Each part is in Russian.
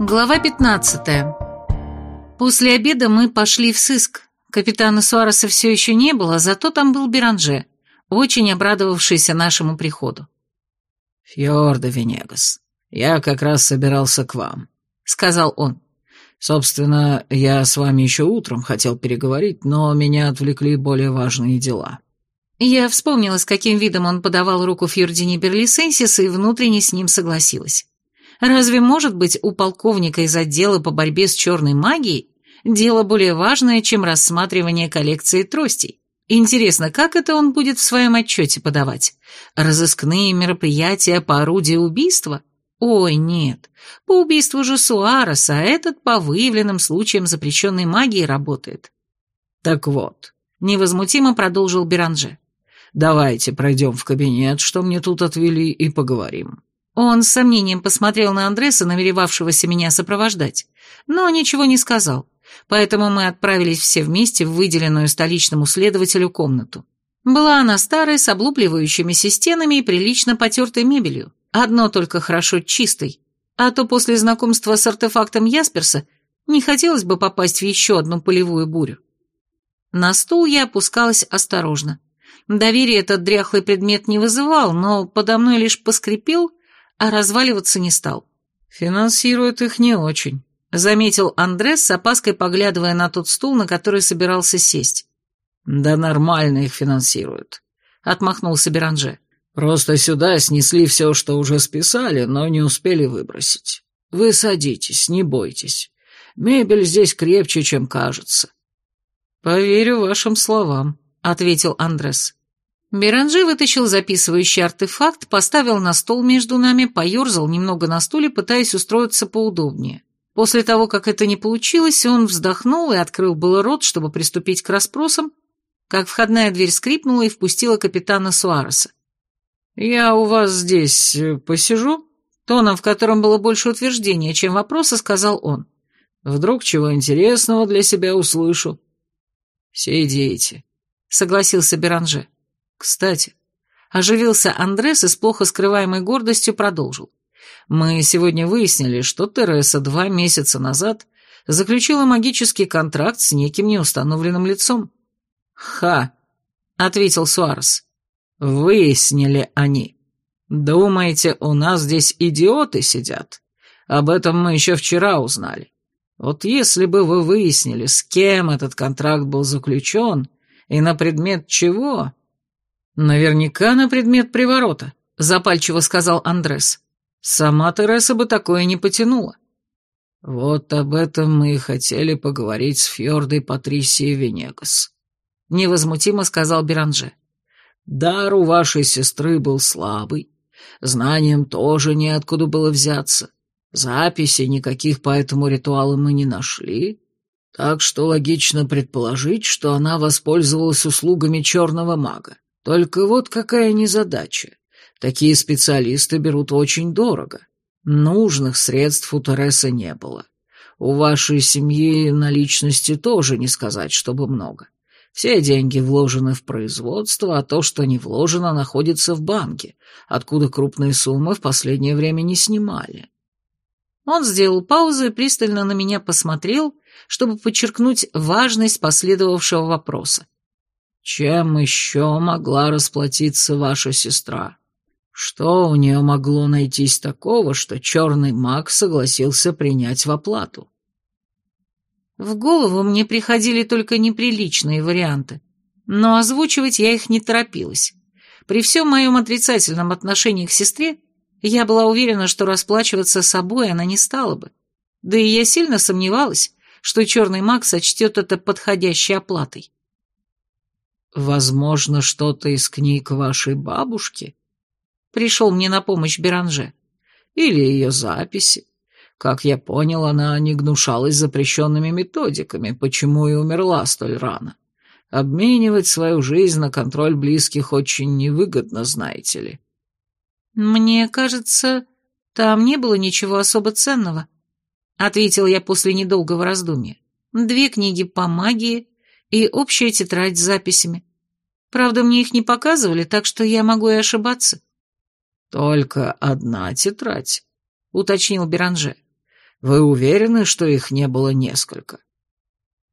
Глава 15. После обеда мы пошли в сыск. Капитана Суареса все еще не было, зато там был Беранже, очень обрадовавшийся нашему приходу. «Фьорда Венегас, я как раз собирался к вам», — сказал он. «Собственно, я с вами еще утром хотел переговорить, но меня отвлекли более важные дела». Я вспомнила, с каким видом он подавал руку Фьордине Берлисенсис и внутренне с ним согласилась. Разве может быть у полковника из отдела по борьбе с черной магией дело более важное, чем рассматривание коллекции тростей? Интересно, как это он будет в своем отчете подавать? Разыскные мероприятия по орудию убийства? Ой, нет, по убийству же Суареса, а этот по выявленным случаям запрещенной магии работает. Так вот, невозмутимо продолжил Беранже. Давайте пройдем в кабинет, что мне тут отвели, и поговорим. Он с сомнением посмотрел на Андреса, намеревавшегося меня сопровождать, но ничего не сказал, поэтому мы отправились все вместе в выделенную столичному следователю комнату. Была она старой, с облупливающимися стенами и прилично потертой мебелью, одно только хорошо чистой, а то после знакомства с артефактом Ясперса не хотелось бы попасть в еще одну полевую бурю. На стул я опускалась осторожно. Доверие этот дряхлый предмет не вызывал, но подо мной лишь поскрипел а разваливаться не стал. «Финансирует их не очень», — заметил Андрес с опаской поглядывая на тот стул, на который собирался сесть. «Да нормально их финансируют», — отмахнулся Беранже. «Просто сюда снесли все, что уже списали, но не успели выбросить. Вы садитесь, не бойтесь. Мебель здесь крепче, чем кажется». «Поверю вашим словам», — ответил Андрес. Беранжи вытащил записывающий артефакт, поставил на стол между нами, поерзал немного на стуле, пытаясь устроиться поудобнее. После того, как это не получилось, он вздохнул и открыл было рот, чтобы приступить к расспросам, как входная дверь скрипнула и впустила капитана Суареса. «Я у вас здесь э, посижу?» Тоном, в котором было больше утверждения, чем вопроса, сказал он. «Вдруг чего интересного для себя услышу?» «Сидите», — согласился Беранже. Кстати, оживился Андрес и с плохо скрываемой гордостью продолжил. Мы сегодня выяснили, что Тереса два месяца назад заключила магический контракт с неким неустановленным лицом. «Ха!» — ответил Суарес. «Выяснили они. Думаете, у нас здесь идиоты сидят? Об этом мы еще вчера узнали. Вот если бы вы выяснили, с кем этот контракт был заключен и на предмет чего, «Наверняка на предмет приворота», — запальчиво сказал Андрес. «Сама Тереса бы такое не потянула». «Вот об этом мы и хотели поговорить с Фьордой Патрисией Венегас», — невозмутимо сказал Беранже. «Дар у вашей сестры был слабый, знанием тоже неоткуда было взяться, записей никаких по этому ритуалу мы не нашли, так что логично предположить, что она воспользовалась услугами черного мага. Только вот какая незадача. Такие специалисты берут очень дорого. Нужных средств у Тересы не было. У вашей семьи наличности тоже не сказать, чтобы много. Все деньги вложены в производство, а то, что не вложено, находится в банке, откуда крупные суммы в последнее время не снимали. Он сделал паузу и пристально на меня посмотрел, чтобы подчеркнуть важность последовавшего вопроса. Чем еще могла расплатиться ваша сестра? Что у нее могло найтись такого, что черный маг согласился принять в оплату? В голову мне приходили только неприличные варианты, но озвучивать я их не торопилась. При всем моем отрицательном отношении к сестре, я была уверена, что расплачиваться собой она не стала бы. Да и я сильно сомневалась, что черный маг сочтет это подходящей оплатой. «Возможно, что-то из книг вашей бабушки?» Пришел мне на помощь Беранже. «Или ее записи. Как я понял, она не гнушалась запрещенными методиками, почему и умерла столь рано. Обменивать свою жизнь на контроль близких очень невыгодно, знаете ли». «Мне кажется, там не было ничего особо ценного», — ответил я после недолгого раздумья. «Две книги по магии и общая тетрадь с записями. Правда, мне их не показывали, так что я могу и ошибаться». «Только одна тетрадь», — уточнил Беранже. Вы уверены, что их не было несколько?»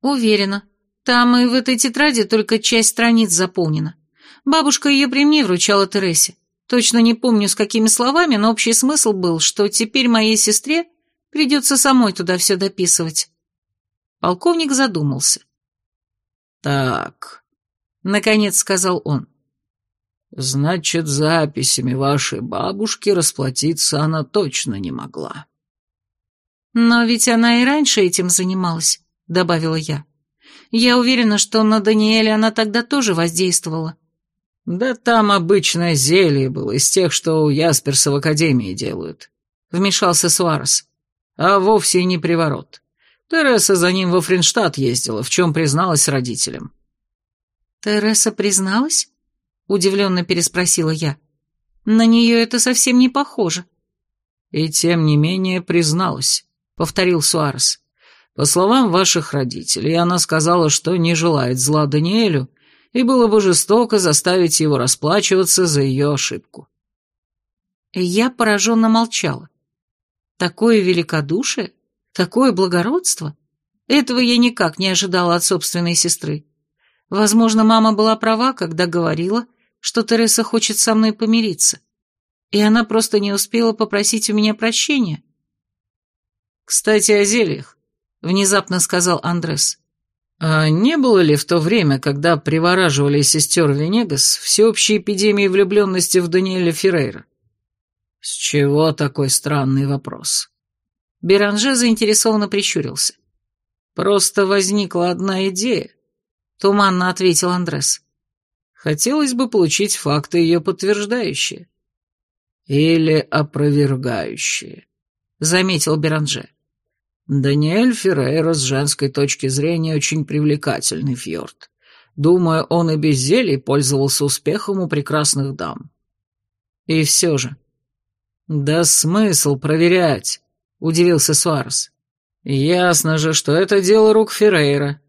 «Уверена. Там и в этой тетради только часть страниц заполнена. Бабушка ее при мне вручала Тересе. Точно не помню, с какими словами, но общий смысл был, что теперь моей сестре придется самой туда все дописывать». Полковник задумался. «Так», — наконец сказал он. «Значит, записями вашей бабушки расплатиться она точно не могла». «Но ведь она и раньше этим занималась», — добавила я. «Я уверена, что на Даниэле она тогда тоже воздействовала». «Да там обычное зелье было, из тех, что у Ясперса в Академии делают», — вмешался Суарес. «А вовсе не приворот. Тереса за ним во Фринштадт ездила, в чем призналась родителям». «Тереса призналась?» — удивленно переспросила я. «На нее это совсем не похоже». «И тем не менее призналась», — повторил Суарес. «По словам ваших родителей, она сказала, что не желает зла Даниэлю, и было бы жестоко заставить его расплачиваться за ее ошибку». Я пораженно молчала. Такое великодушие? Такое благородство? Этого я никак не ожидала от собственной сестры. Возможно, мама была права, когда говорила, что Тереса хочет со мной помириться, и она просто не успела попросить у меня прощения. «Кстати, о зельях», — внезапно сказал Андрес. «А не было ли в то время, когда привораживали сестер Венегас, всеобщей эпидемии влюбленности в Даниэля Феррейра?» «С чего такой странный вопрос?» Беранже заинтересованно прищурился. «Просто возникла одна идея», — туманно ответил Андрес. «Хотелось бы получить факты ее подтверждающие». «Или опровергающие», — заметил Беранже. «Даниэль Феррейра с женской точки зрения очень привлекательный фьорд. Думаю, он и без зелий пользовался успехом у прекрасных дам». «И все же». «Да смысл проверять», — удивился Суарес. «Ясно же, что это дело рук Феррейра».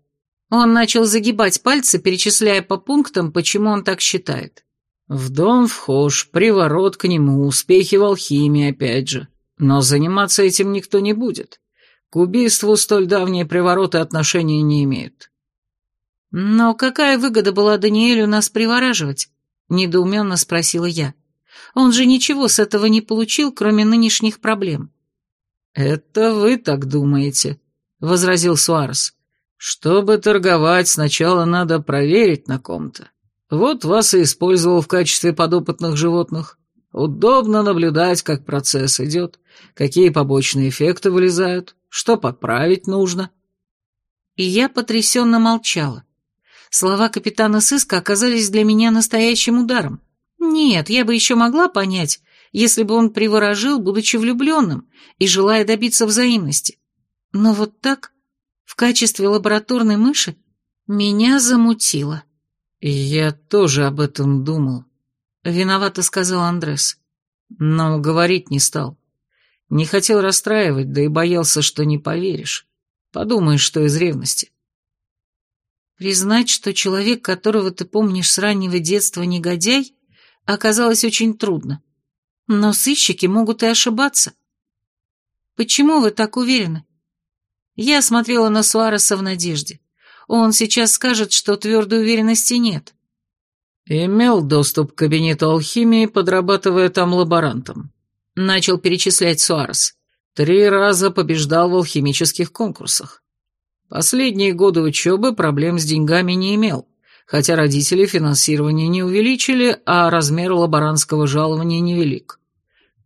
Он начал загибать пальцы, перечисляя по пунктам, почему он так считает. «В дом вхож, приворот к нему, успехи в алхимии опять же. Но заниматься этим никто не будет. К убийству столь давние привороты отношения не имеют». «Но какая выгода была Даниэлю нас привораживать?» — недоуменно спросила я. «Он же ничего с этого не получил, кроме нынешних проблем». «Это вы так думаете», — возразил Суарес. «Чтобы торговать, сначала надо проверить на ком-то. Вот вас и использовал в качестве подопытных животных. Удобно наблюдать, как процесс идет, какие побочные эффекты вылезают, что подправить нужно». И я потрясенно молчала. Слова капитана сыска оказались для меня настоящим ударом. Нет, я бы еще могла понять, если бы он приворожил, будучи влюбленным и желая добиться взаимности. Но вот так, в качестве лабораторной мыши, меня замутило. «Я тоже об этом думал», — виновато сказал Андрес. Но говорить не стал. Не хотел расстраивать, да и боялся, что не поверишь. Подумаешь, что из ревности. Признать, что человек, которого ты помнишь с раннего детства, негодяй, оказалось очень трудно. Но сыщики могут и ошибаться. Почему вы так уверены? Я смотрела на Суареса в надежде. Он сейчас скажет, что твердой уверенности нет. Имел доступ к кабинету алхимии, подрабатывая там лаборантом. Начал перечислять Суарес. Три раза побеждал в алхимических конкурсах. Последние годы учебы проблем с деньгами не имел хотя родители финансирование не увеличили, а размер лаборантского жалования невелик.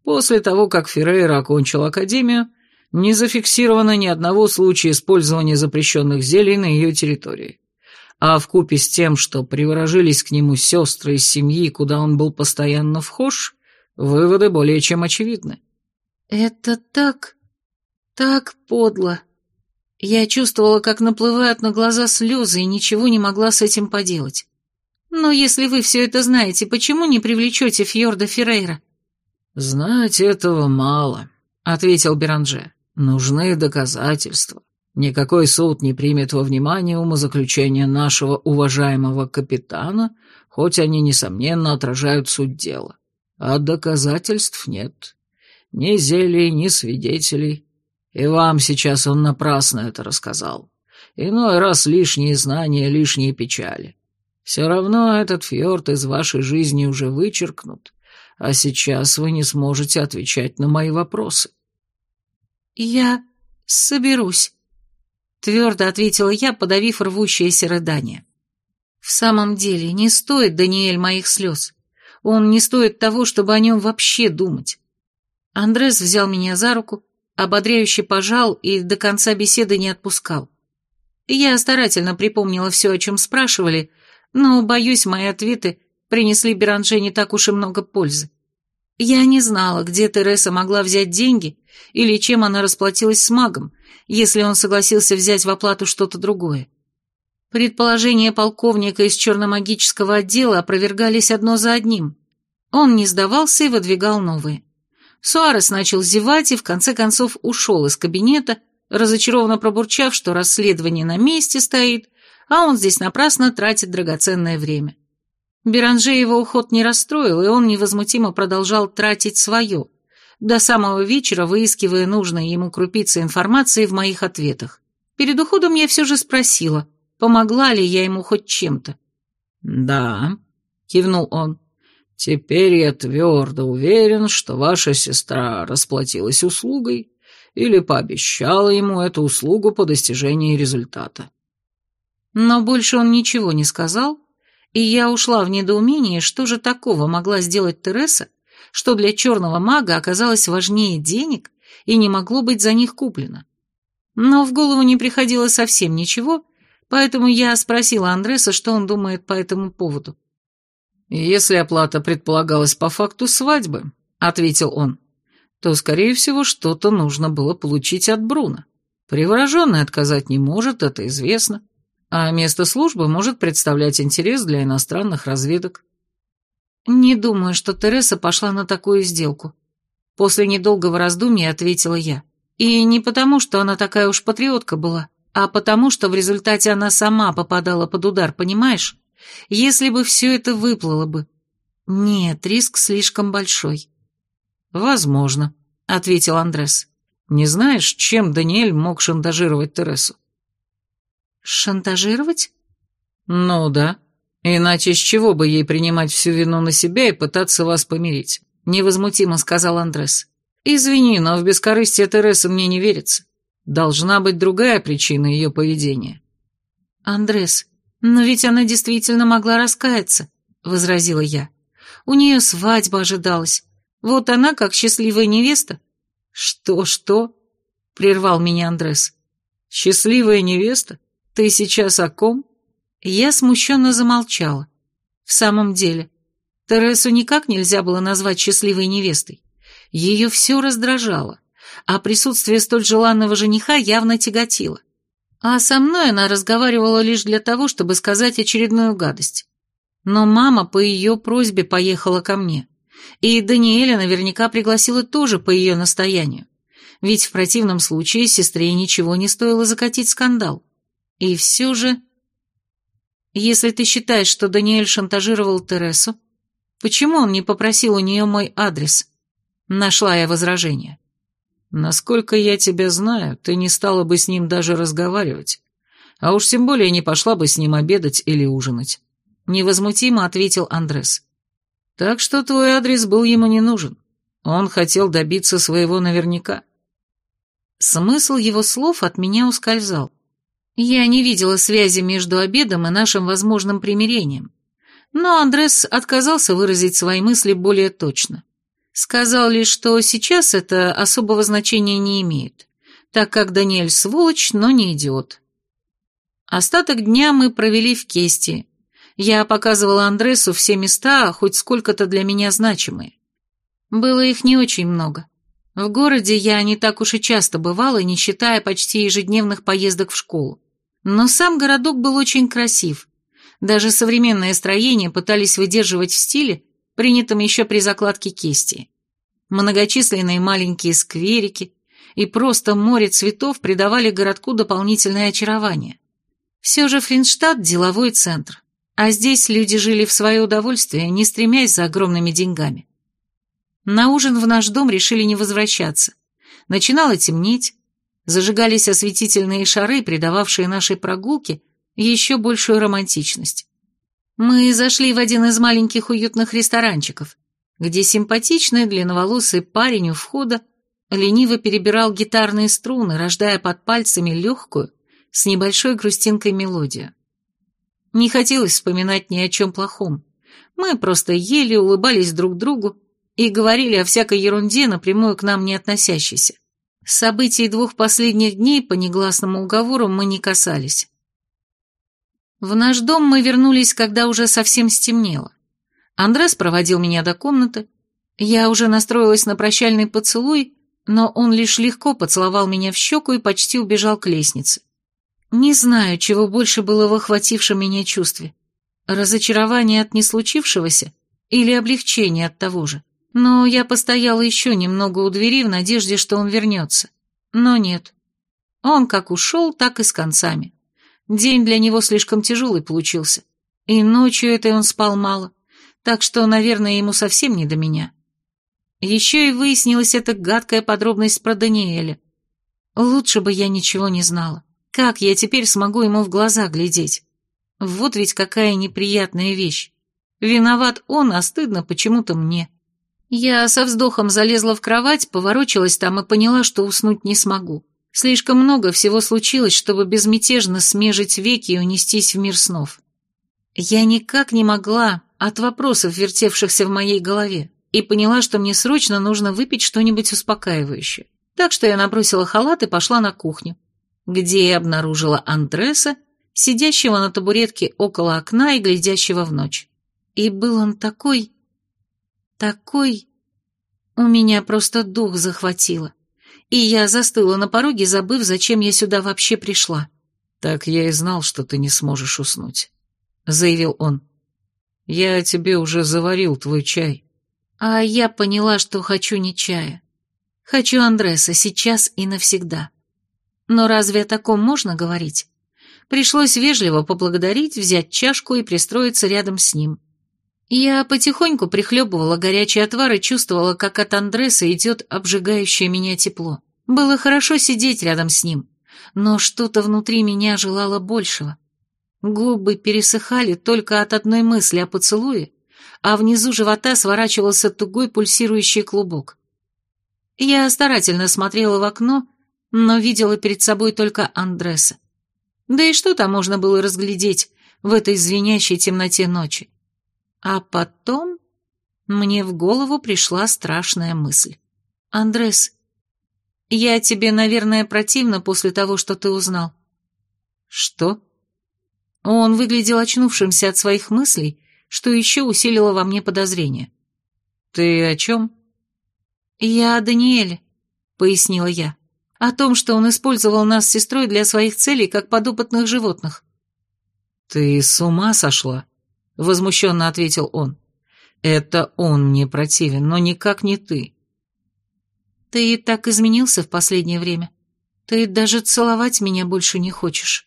После того, как Феррейра окончил академию, не зафиксировано ни одного случая использования запрещенных зелий на ее территории. А вкупе с тем, что приворожились к нему сестры из семьи, куда он был постоянно вхож, выводы более чем очевидны. «Это так... так подло», я чувствовала, как наплывают на глаза слезы и ничего не могла с этим поделать. Но если вы все это знаете, почему не привлечете Фьорда Феррейра? «Знать этого мало», — ответил Беранже. «Нужны доказательства. Никакой суд не примет во внимание умозаключения нашего уважаемого капитана, хоть они, несомненно, отражают суть дела. А доказательств нет. Ни зелий, ни свидетелей. И вам сейчас он напрасно это рассказал. Иной раз лишние знания, лишние печали. Все равно этот фьорд из вашей жизни уже вычеркнут, а сейчас вы не сможете отвечать на мои вопросы». «Я соберусь», — твердо ответила я, подавив рвущееся рыдание. «В самом деле, не стоит, Даниэль, моих слез. Он не стоит того, чтобы о нем вообще думать». Андрес взял меня за руку, ободряюще пожал и до конца беседы не отпускал. Я старательно припомнила все, о чем спрашивали, но, боюсь, мои ответы принесли Беранже не так уж и много пользы. Я не знала, где Тереса могла взять деньги или чем она расплатилась с магом, если он согласился взять в оплату что-то другое. Предположения полковника из черномагического отдела опровергались одно за одним. Он не сдавался и выдвигал новые. Суарес начал зевать и в конце концов ушел из кабинета, разочарованно пробурчав, что расследование на месте стоит, а он здесь напрасно тратит драгоценное время. Беранже его уход не расстроил, и он невозмутимо продолжал тратить свое, до самого вечера выискивая нужные ему крупицы информации в моих ответах. Перед уходом я все же спросила, помогла ли я ему хоть чем-то. «Да», — кивнул он, — «теперь я твердо уверен, что ваша сестра расплатилась услугой или пообещала ему эту услугу по достижении результата». Но больше он ничего не сказал, и я ушла в недоумение, что же такого могла сделать Тереса, что для черного мага оказалось важнее денег и не могло быть за них куплено. Но в голову не приходило совсем ничего, поэтому я спросила Андреса, что он думает по этому поводу. «Если оплата предполагалась по факту свадьбы», — ответил он, то, скорее всего, что-то нужно было получить от Бруна. Привороженный отказать не может, это известно, а место службы может представлять интерес для иностранных разведок. «Не думаю, что Тереса пошла на такую сделку», — после недолгого раздумья ответила я. «И не потому, что она такая уж патриотка была, а потому, что в результате она сама попадала под удар, понимаешь? Если бы все это выплыло бы. Нет, риск слишком большой». «Возможно», — ответил Андрес. «Не знаешь, чем Даниэль мог шантажировать Тересу?» «Шантажировать?» «Ну да», «Иначе с чего бы ей принимать всю вину на себя и пытаться вас помирить?» — невозмутимо сказал Андрес. «Извини, но в бескорыстие Тересы мне не верится. Должна быть другая причина ее поведения». «Андрес, но ведь она действительно могла раскаяться», — возразила я. «У нее свадьба ожидалась. Вот она, как счастливая невеста». «Что-что?» — прервал меня Андрес. «Счастливая невеста? Ты сейчас о ком?» Я смущенно замолчала. В самом деле, Тересу никак нельзя было назвать счастливой невестой. Ее все раздражало, а присутствие столь желанного жениха явно тяготило. А со мной она разговаривала лишь для того, чтобы сказать очередную гадость. Но мама по ее просьбе поехала ко мне. И Даниэля наверняка пригласила тоже по ее настоянию. Ведь в противном случае сестре ничего не стоило закатить скандал. И все же... Если ты считаешь, что Даниэль шантажировал Тересу, почему он не попросил у нее мой адрес? Нашла я возражение. Насколько я тебя знаю, ты не стала бы с ним даже разговаривать, а уж тем более не пошла бы с ним обедать или ужинать. Невозмутимо ответил Андрес. Так что твой адрес был ему не нужен. Он хотел добиться своего наверняка. Смысл его слов от меня ускользал. Я не видела связи между обедом и нашим возможным примирением. Но Андрес отказался выразить свои мысли более точно. Сказал лишь, что сейчас это особого значения не имеет, так как Даниэль сволочь, но не идиот. Остаток дня мы провели в Кесте. Я показывала Андресу все места, хоть сколько-то для меня значимые. Было их не очень много. В городе я не так уж и часто бывала, не считая почти ежедневных поездок в школу. Но сам городок был очень красив. Даже современные строения пытались выдерживать в стиле, принятом еще при закладке кисти. Многочисленные маленькие скверики и просто море цветов придавали городку дополнительное очарование. Все же Фринштадт – деловой центр, а здесь люди жили в свое удовольствие, не стремясь за огромными деньгами. На ужин в наш дом решили не возвращаться. Начинало темнеть, Зажигались осветительные шары, придававшие нашей прогулке еще большую романтичность. Мы зашли в один из маленьких уютных ресторанчиков, где симпатичный длинноволосый парень у входа лениво перебирал гитарные струны, рождая под пальцами легкую, с небольшой грустинкой мелодию. Не хотелось вспоминать ни о чем плохом. Мы просто ели, улыбались друг другу и говорили о всякой ерунде, напрямую к нам не относящейся. Событий двух последних дней по негласному уговору мы не касались. В наш дом мы вернулись, когда уже совсем стемнело. Андрес проводил меня до комнаты. Я уже настроилась на прощальный поцелуй, но он лишь легко поцеловал меня в щеку и почти убежал к лестнице. Не знаю, чего больше было в охватившем меня чувстве. Разочарование от неслучившегося или облегчение от того же. Но я постояла еще немного у двери в надежде, что он вернется. Но нет. Он как ушел, так и с концами. День для него слишком тяжелый получился. И ночью этой он спал мало. Так что, наверное, ему совсем не до меня. Еще и выяснилась эта гадкая подробность про Даниэля. Лучше бы я ничего не знала. Как я теперь смогу ему в глаза глядеть? Вот ведь какая неприятная вещь. Виноват он, а стыдно почему-то мне. Я со вздохом залезла в кровать, поворочилась там и поняла, что уснуть не смогу. Слишком много всего случилось, чтобы безмятежно смежить веки и унестись в мир снов. Я никак не могла от вопросов, вертевшихся в моей голове, и поняла, что мне срочно нужно выпить что-нибудь успокаивающее. Так что я набросила халат и пошла на кухню где я обнаружила Андреса, сидящего на табуретке около окна и глядящего в ночь. И был он такой... такой... У меня просто дух захватило. И я застыла на пороге, забыв, зачем я сюда вообще пришла. «Так я и знал, что ты не сможешь уснуть», — заявил он. «Я тебе уже заварил твой чай». А я поняла, что хочу не чая. Хочу Андреса сейчас и навсегда. Но разве о таком можно говорить? Пришлось вежливо поблагодарить, взять чашку и пристроиться рядом с ним. Я потихоньку прихлебывала горячий отвар и чувствовала, как от Андреса идет обжигающее меня тепло. Было хорошо сидеть рядом с ним, но что-то внутри меня желало большего. Губы пересыхали только от одной мысли о поцелуе, а внизу живота сворачивался тугой пульсирующий клубок. Я старательно смотрела в окно, но видела перед собой только Андреса. Да и что там можно было разглядеть в этой звенящей темноте ночи? А потом мне в голову пришла страшная мысль. «Андрес, я тебе, наверное, противно после того, что ты узнал». «Что?» Он выглядел очнувшимся от своих мыслей, что еще усилило во мне подозрение. «Ты о чем?» «Я о Даниэле», — пояснила я о том, что он использовал нас с сестрой для своих целей, как подопытных животных. «Ты с ума сошла?» — возмущенно ответил он. «Это он мне противен, но никак не ты». «Ты и так изменился в последнее время. Ты даже целовать меня больше не хочешь».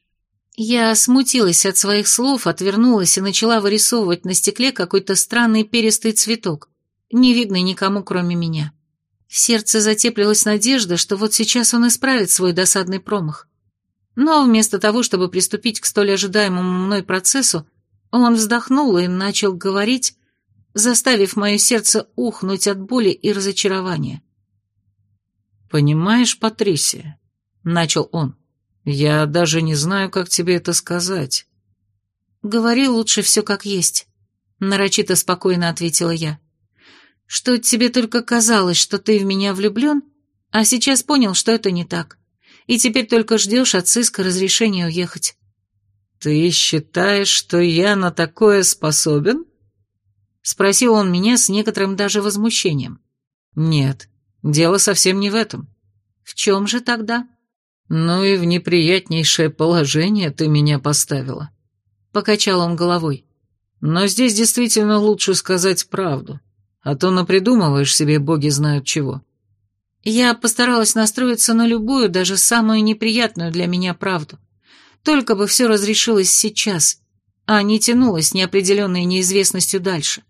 Я смутилась от своих слов, отвернулась и начала вырисовывать на стекле какой-то странный перистый цветок, не видный никому, кроме меня. В сердце затеплилась надежда, что вот сейчас он исправит свой досадный промах. Но вместо того, чтобы приступить к столь ожидаемому мной процессу, он вздохнул и начал говорить, заставив мое сердце ухнуть от боли и разочарования. «Понимаешь, Патрисия», — начал он, — «я даже не знаю, как тебе это сказать». «Говори лучше все как есть», — нарочито спокойно ответила я что тебе только казалось, что ты в меня влюблен, а сейчас понял, что это не так, и теперь только ждешь от сыска разрешения уехать». «Ты считаешь, что я на такое способен?» Спросил он меня с некоторым даже возмущением. «Нет, дело совсем не в этом». «В чем же тогда?» «Ну и в неприятнейшее положение ты меня поставила», — покачал он головой. «Но здесь действительно лучше сказать правду а то напридумываешь себе боги знают чего». Я постаралась настроиться на любую, даже самую неприятную для меня правду. Только бы все разрешилось сейчас, а не тянулось неопределенной неизвестностью дальше.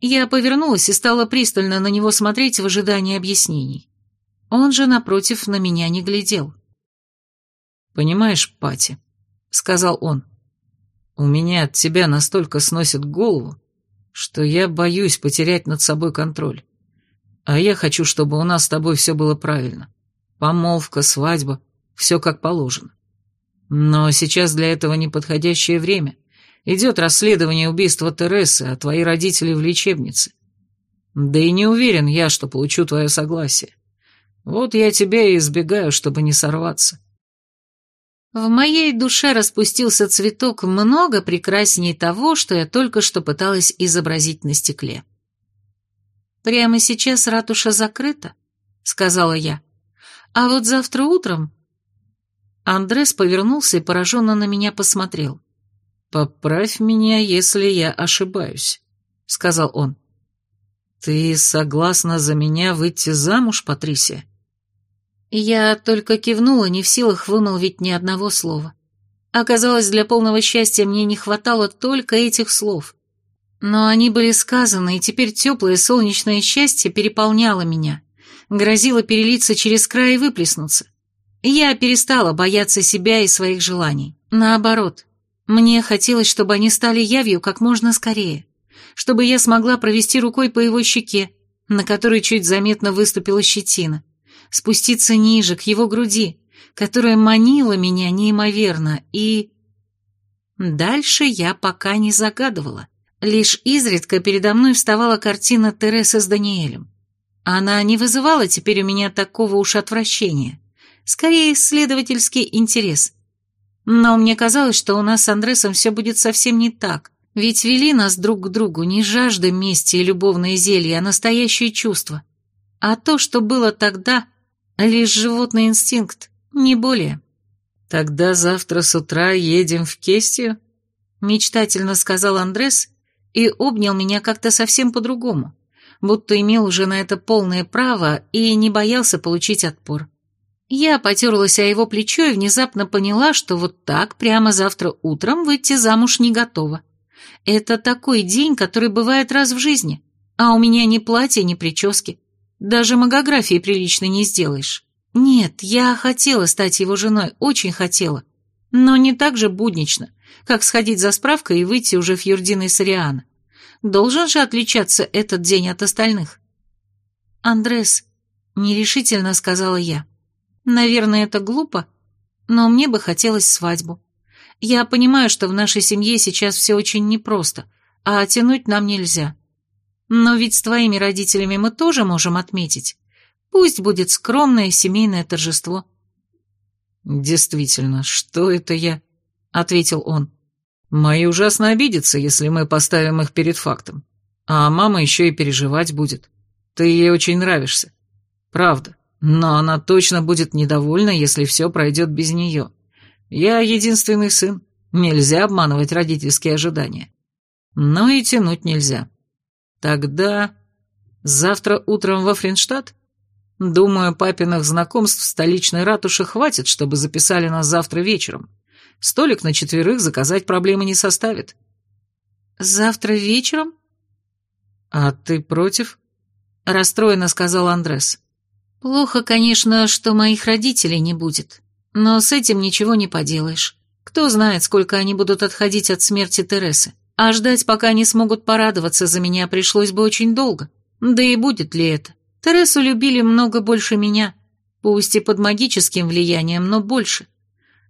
Я повернулась и стала пристально на него смотреть в ожидании объяснений. Он же, напротив, на меня не глядел. «Понимаешь, Пати», — сказал он, — «у меня от тебя настолько сносит голову, что я боюсь потерять над собой контроль. А я хочу, чтобы у нас с тобой все было правильно. Помолвка, свадьба, все как положено. Но сейчас для этого неподходящее время. Идет расследование убийства Тересы, а твои родители в лечебнице. Да и не уверен я, что получу твое согласие. Вот я тебя и избегаю, чтобы не сорваться. В моей душе распустился цветок много прекрасней того, что я только что пыталась изобразить на стекле. «Прямо сейчас ратуша закрыта», — сказала я. «А вот завтра утром...» Андрес повернулся и пораженно на меня посмотрел. «Поправь меня, если я ошибаюсь», — сказал он. «Ты согласна за меня выйти замуж, Патрисия?» Я только кивнула, не в силах вымолвить ни одного слова. Оказалось, для полного счастья мне не хватало только этих слов. Но они были сказаны, и теперь теплое солнечное счастье переполняло меня, грозило перелиться через край и выплеснуться. Я перестала бояться себя и своих желаний. Наоборот, мне хотелось, чтобы они стали явью как можно скорее, чтобы я смогла провести рукой по его щеке, на которой чуть заметно выступила щетина, спуститься ниже, к его груди, которая манила меня неимоверно, и... Дальше я пока не загадывала. Лишь изредка передо мной вставала картина Тересы с Даниэлем. Она не вызывала теперь у меня такого уж отвращения. Скорее, исследовательский интерес. Но мне казалось, что у нас с Андресом все будет совсем не так. Ведь вели нас друг к другу не жажда мести и любовные зелья, а настоящие чувства. А то, что было тогда, Лишь животный инстинкт, не более. Тогда завтра с утра едем в Кестию? Мечтательно сказал Андрес и обнял меня как-то совсем по-другому, будто имел уже на это полное право и не боялся получить отпор. Я потерлась о его плечо и внезапно поняла, что вот так прямо завтра утром выйти замуж не готова. Это такой день, который бывает раз в жизни, а у меня ни платья, ни прически. Даже магографии прилично не сделаешь. Нет, я хотела стать его женой, очень хотела. Но не так же буднично, как сходить за справкой и выйти уже в Юрдина и Сориана. Должен же отличаться этот день от остальных. «Андрес», — нерешительно сказала я, — «наверное, это глупо, но мне бы хотелось свадьбу. Я понимаю, что в нашей семье сейчас все очень непросто, а тянуть нам нельзя. Но ведь с твоими родителями мы тоже можем отметить. Пусть будет скромное семейное торжество». «Действительно, что это я?» — ответил он. «Мои ужасно обидятся, если мы поставим их перед фактом. А мама еще и переживать будет. Ты ей очень нравишься. Правда. Но она точно будет недовольна, если все пройдет без нее. Я единственный сын. Нельзя обманывать родительские ожидания. Но и тянуть нельзя. Тогда... Завтра утром во Фринштадт? Думаю, папиных знакомств в столичной ратуше хватит, чтобы записали нас завтра вечером. Столик на четверых заказать проблемы не составит. Завтра вечером? А ты против? Расстроенно сказал Андрес. Плохо, конечно, что моих родителей не будет. Но с этим ничего не поделаешь. Кто знает, сколько они будут отходить от смерти Тересы. А ждать, пока они смогут порадоваться за меня, пришлось бы очень долго. Да и будет ли это? Тересу любили много больше меня, пусть и под магическим влиянием, но больше.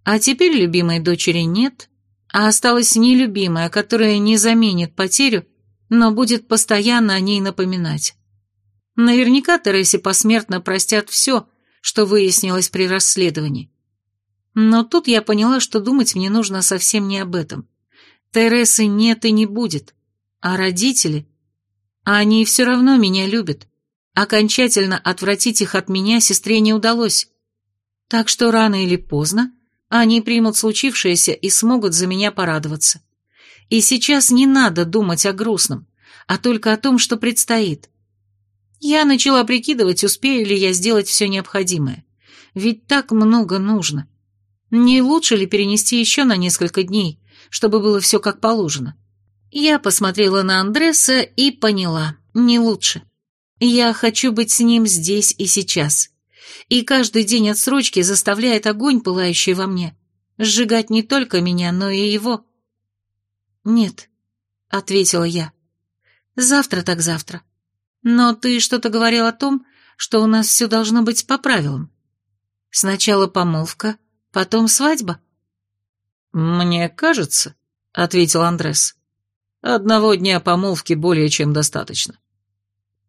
А теперь любимой дочери нет, а осталась нелюбимая, которая не заменит потерю, но будет постоянно о ней напоминать. Наверняка Тересе посмертно простят все, что выяснилось при расследовании. Но тут я поняла, что думать мне нужно совсем не об этом. Тересы нет и не будет. А родители? Они все равно меня любят. Окончательно отвратить их от меня сестре не удалось. Так что рано или поздно они примут случившееся и смогут за меня порадоваться. И сейчас не надо думать о грустном, а только о том, что предстоит. Я начала прикидывать, успею ли я сделать все необходимое. Ведь так много нужно. Не лучше ли перенести еще на несколько дней, чтобы было все как положено. Я посмотрела на Андреса и поняла, не лучше. Я хочу быть с ним здесь и сейчас. И каждый день отсрочки заставляет огонь, пылающий во мне, сжигать не только меня, но и его. «Нет», — ответила я. «Завтра так завтра. Но ты что-то говорил о том, что у нас все должно быть по правилам. Сначала помолвка, потом свадьба». «Мне кажется», — ответил Андрес, — «одного дня помолвки более чем достаточно».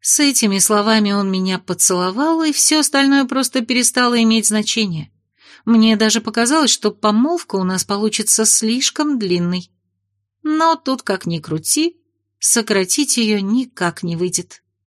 С этими словами он меня поцеловал, и все остальное просто перестало иметь значение. Мне даже показалось, что помолвка у нас получится слишком длинной. Но тут, как ни крути, сократить ее никак не выйдет.